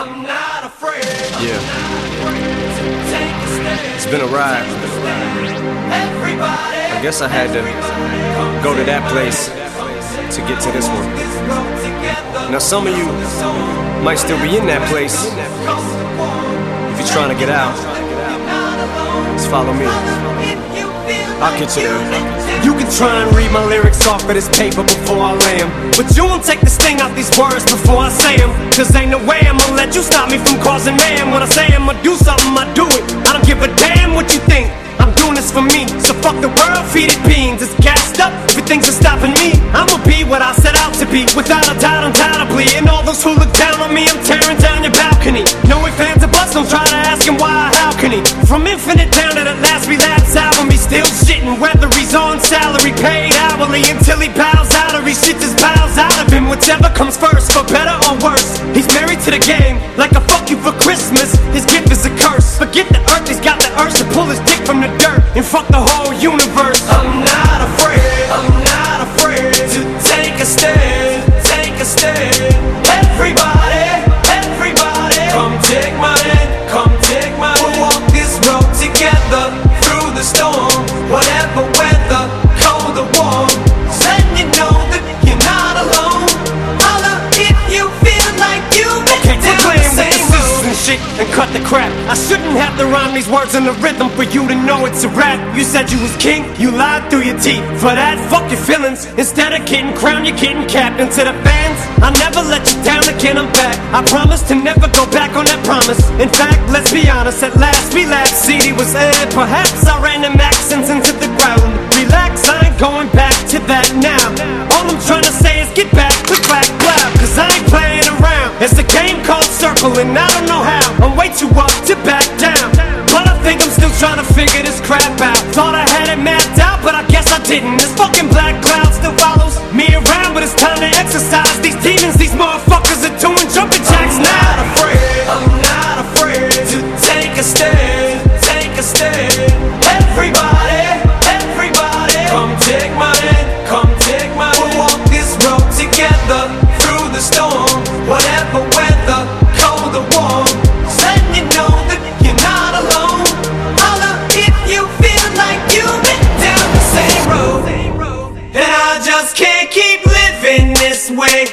I'm not afraid. Yeah. It's been a ride. I guess I had to go to that place to get to this one. Now, some of you might still be in that place. If you're trying to get out, just follow me. I'll get you there. You can try and read my lyrics off of this paper before I lay 'em, But you won't take the sting out these words before I say 'em. Cause ain't no way I'ma let you stop me from causing man. When I say I'ma do something, I do it. I don't give a damn what you think. I'm doing this for me. So fuck the world, feed it beans. It's gassed up, everything's are stopping me. I'ma be what I set out to be, without a doubt, undoubtedly. And all those who look down on me, I'm tearing down your balcony. No ifs, fans of bust, don't try to ask him why, how can he? From infinite down to the last relapse album, he's still shitting. He's on salary, paid hourly, until he bows out or he shit just bows out of him. Whichever comes first, for better or worse. He's married to the game, like a fuck you for Christmas. His gift is a curse. Forget the earth, he's got the urge to pull his dick from the dirt and fuck the whole universe. Crap. I shouldn't have to rhyme these words in the rhythm for you to know it's a rap. You said you was king, you lied through your teeth. For that, fuck your feelings. Instead of getting crowned, you're getting capped. And to the fans, I never let you down again, I'm back. I promise to never go back on that promise. In fact, let's be honest, at last we laughed. CD was aired, perhaps I ran them accents into the ground. Relax, I ain't going back to that now. All I'm trying to say is get back, click back, blah. Cause I ain't playing around. It's a game called Circle, and I don't know how. I'm up to back down. But I think I'm still trying to figure this crap out. Thought I had it mapped out, but I guess I didn't. This fucking black cloud still follows me around, but it's time to exercise these demons. These motherfuckers are doing jumping jacks I'm not afraid, I'm not afraid to take a stand, take a stand. Everybody, everybody, come take my hand, come take my hand. We'll walk this road together through the storm, way.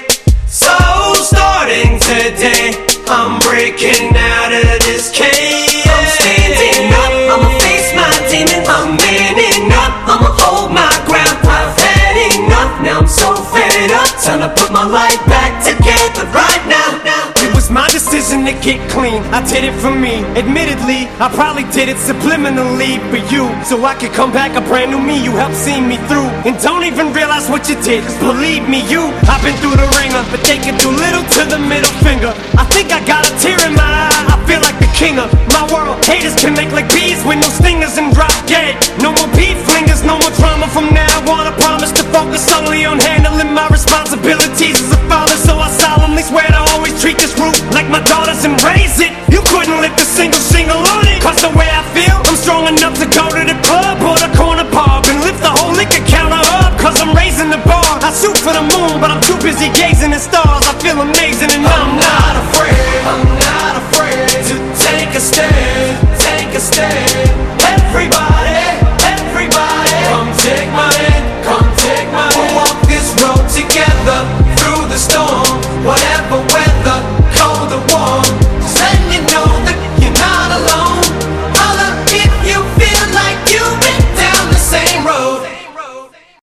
So starting today, I'm breaking out of this cage. I'm standing up, I'ma face my demons. I'm manning up, I'ma hold my ground. I've had enough, now I'm so fed up. Time to put my life to get clean. I did it for me. Admittedly, I probably did it subliminally for you. So I could come back a brand new me. You helped see me through. And don't even realize what you did. Cause believe me, you, I've been through the ringer. But they can do little to the middle finger. I think I got a tear in my eye. I feel like the king of my world. Haters can make like bees with no stingers and drop dead. No more beef flingers, no more daughters and raise it. You couldn't lift a single single on it. Cause the way I feel, I'm strong enough to go to the club or the corner pub and lift the whole liquor counter up. Cause I'm raising the bar. I shoot for the moon, but I'm too busy gazing at stars. I feel amazing.